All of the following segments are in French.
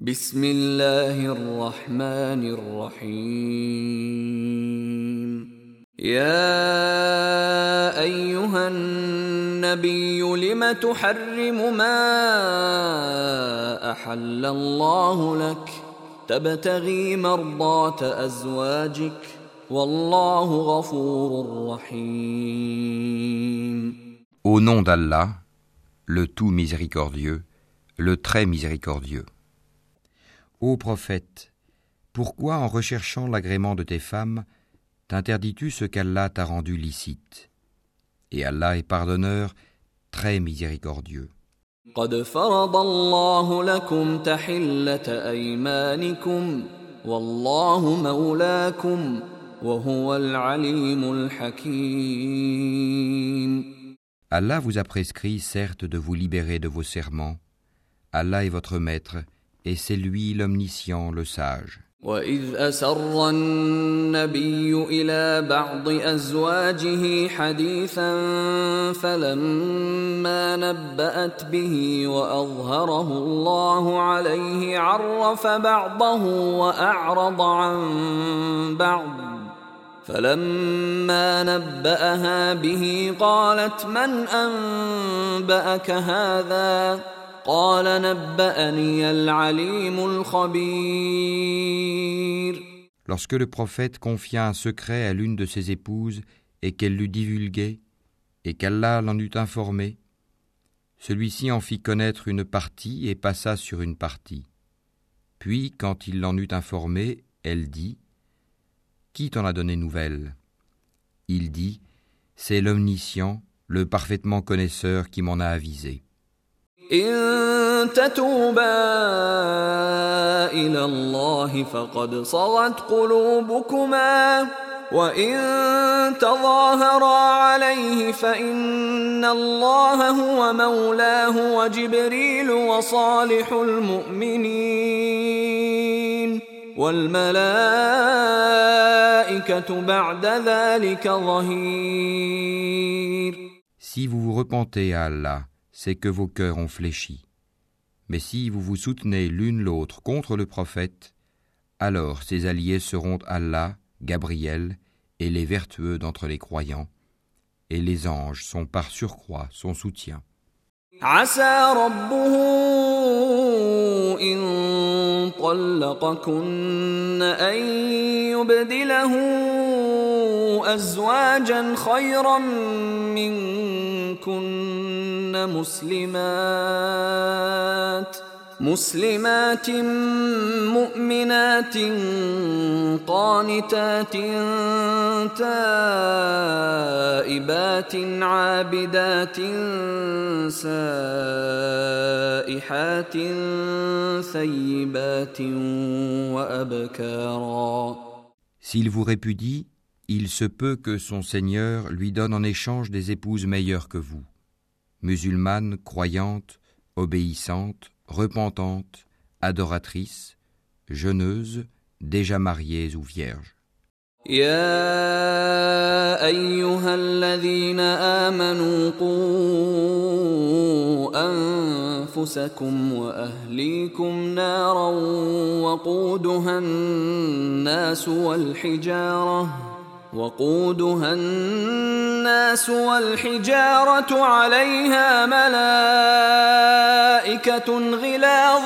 بسم الله الرحمن الرحيم. يا أيها النبي لم تحرم ما أحل الله لك؟ تبتغي مرضات أزواجك والله غفور رحيم. Au nom d'Allah, le tout miséricordieux, le très miséricordieux. Ô prophète, pourquoi en recherchant l'agrément de tes femmes, t'interdis-tu ce qu'Allah t'a rendu licite Et Allah est pardonneur, très miséricordieux. قد فرض الله لكم تحلة أيمانكم والله مولاكم وهو العليم الحكيم Allah vous a prescrit certes de vous libérer de vos serments. Allah est votre maître, et c'est lui l'omniscient, le sage. وإذ أسر النبي إلى بعض أزواجه حديثا فلما نبأت به وأظهره الله عليه عرف بعضه وأعرض عن بعض فلما نبأها به قالت من أنبأك هذا Lorsque le prophète confia un secret à l'une de ses épouses et qu'elle l'eut divulgué, et qu'Allah l'en eut informé, celui-ci en fit connaître une partie et passa sur une partie. Puis, quand il l'en eut informé, elle dit Qui t'en a donné nouvelle? Il dit C'est l'omniscient, le parfaitement connaisseur qui m'en a avisé. إن تتوبا إلى الله فقد صغت قلوبكما وإن تظاهرا عليه فإن الله هو مولاه وجبريل وصالح المؤمنين. والملائكة بعد ذلك ظهير. Si vous vous repentez à Allah, c'est que vos cœurs ont fléchi. Mais si vous vous soutenez l'une l'autre contre le prophète, alors ses alliés seront Allah, Gabriel et les vertueux d'entre les croyants, et les anges sont par surcroît son soutien. عسى ربه إن طلقكن أن يبدله أزواجا خيرا منكن مسلمات مسلمات مؤمنات قانتات تائبات عابدات سائحات ثيبات وأبكارا. S'il vous répudie, il se peut que son Seigneur lui donne en échange des épouses meilleures que vous, musulmanes, croyantes, obéissantes, repentantes, adoratrices, jeûneuses, déjà mariées ou vierges. يا ايها الذين امنوا قوا انفسكم واهليكم نارا وقودها الناس والحجاره وقودها الناس والحجارة عليها ملائكة غلاظ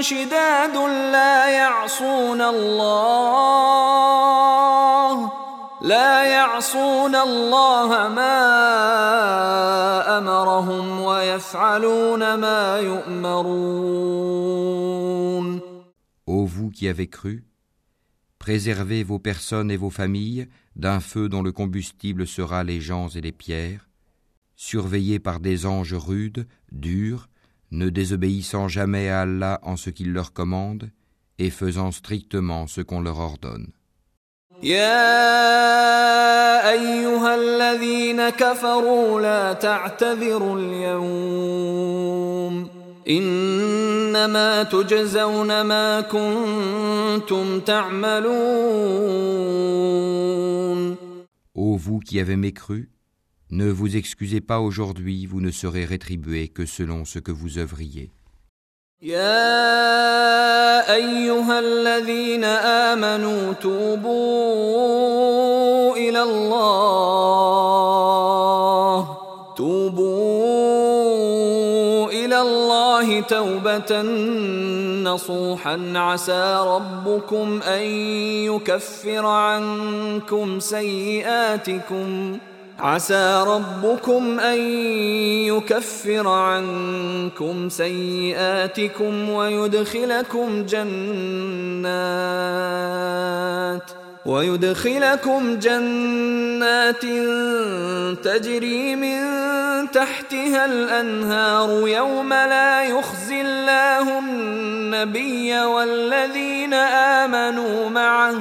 شداد لا يعصون الله لا يعصون الله ما أمرهم ويفعلون ما يؤمرون. Ô vous qui avez cru, préservez vos personnes et vos familles d'un feu dont le combustible sera les gens et les pierres, surveillés par des anges rudes, durs, ne désobéissant jamais à Allah en ce qu'il leur commande, et faisant strictement ce qu'on leur ordonne. يا أيها الذين كفروا لا تعتذروا اليوم إنما تجزون ما كنتم تعملون Ô vous qui avez mécru, ne vous excusez pas aujourd'hui, vous ne serez rétribués que selon ce que vous œuvriez. يا ايها الذين امنوا توبوا نصوحا عسى ربكم ان يكفر عنكم سيئاتكم عسى ربكم ان يكفر عنكم سيئاتكم ويدخلكم جنات ويدخلكم جنات تجري من تحتها الأنهار يوم لا يخزي الله النبي والذين آمنوا معه.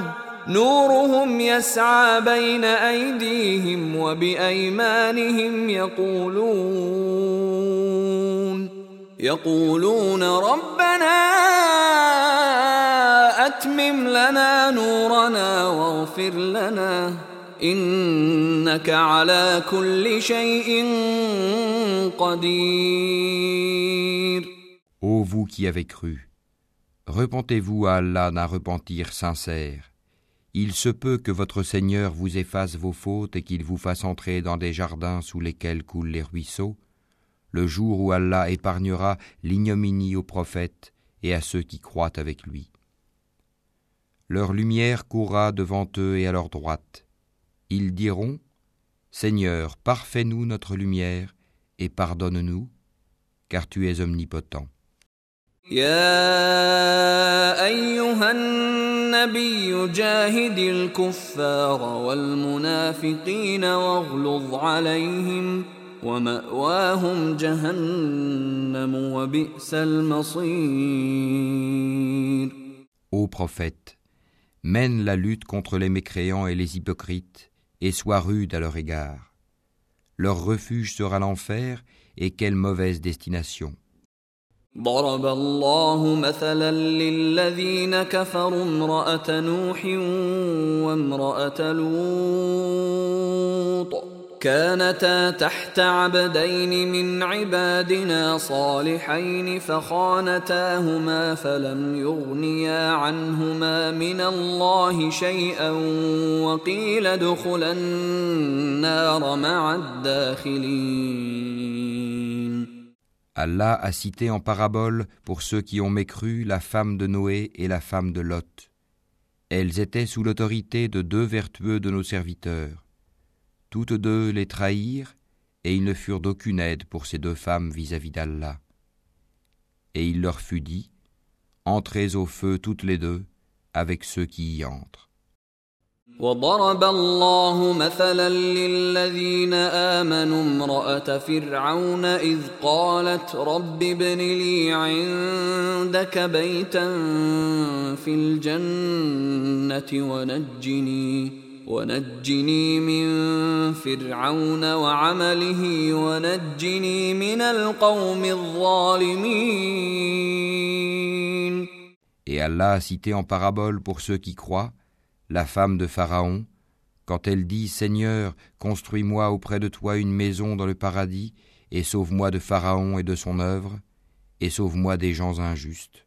نورهم يسعى بين أيديهم وبأيمانهم يقولون يقولون ربنا اتمم لنا نورنا واغفر لنا انك على كل شيء قدير Ô vous qui avez cru, repentez-vous à Allah d'un repentir sincère. Il se peut que votre Seigneur vous efface vos fautes et qu'il vous fasse entrer dans des jardins sous lesquels coulent les ruisseaux, le jour où Allah épargnera l'ignominie aux prophètes et à ceux qui croient avec lui. leur lumière courra devant eux et à leur droite. Ils diront Seigneur, parfais-nous notre lumière et pardonne-nous, car tu es omnipotent. Ô prophète, mène la lutte contre les mécréants et les hypocrites et sois rude à leur égard. Leur refuge sera l'enfer et quelle mauvaise destination. ضرب الله مثلا للذين كفروا امرأة نوح وامرأة لوط كانتا تحت عبدين من عبادنا صالحين فخانتاهما فلم يغنيا عنهما من الله شيئا وقيل ادخلا النار مع الداخلين Allah a cité en parabole pour ceux qui ont mécru la femme de Noé et la femme de Lot. Elles étaient sous l'autorité de deux vertueux de nos serviteurs. Toutes deux les trahirent, et ils ne furent d'aucune aide pour ces deux femmes vis-à-vis d'Allah. Et il leur fut dit, Entrez au feu toutes les deux, avec ceux qui y entrent. وضرب الله مثلا للذين امنوا امراه فرعون اذ قالت رب ابن لي عندك بيتا في الجنه ونجني ونجني من فرعون وعمله ونجني من القوم الظالمين Et Allah a cité en parabole pour ceux qui croient la femme de Pharaon, quand elle dit Seigneur, construis-moi auprès de toi une maison dans le paradis, et sauve-moi de Pharaon et de son œuvre, et sauve-moi des gens injustes.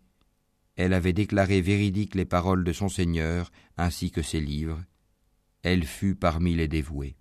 Elle avait déclaré véridiques les paroles de son Seigneur ainsi que ses livres. Elle fut parmi les dévoués.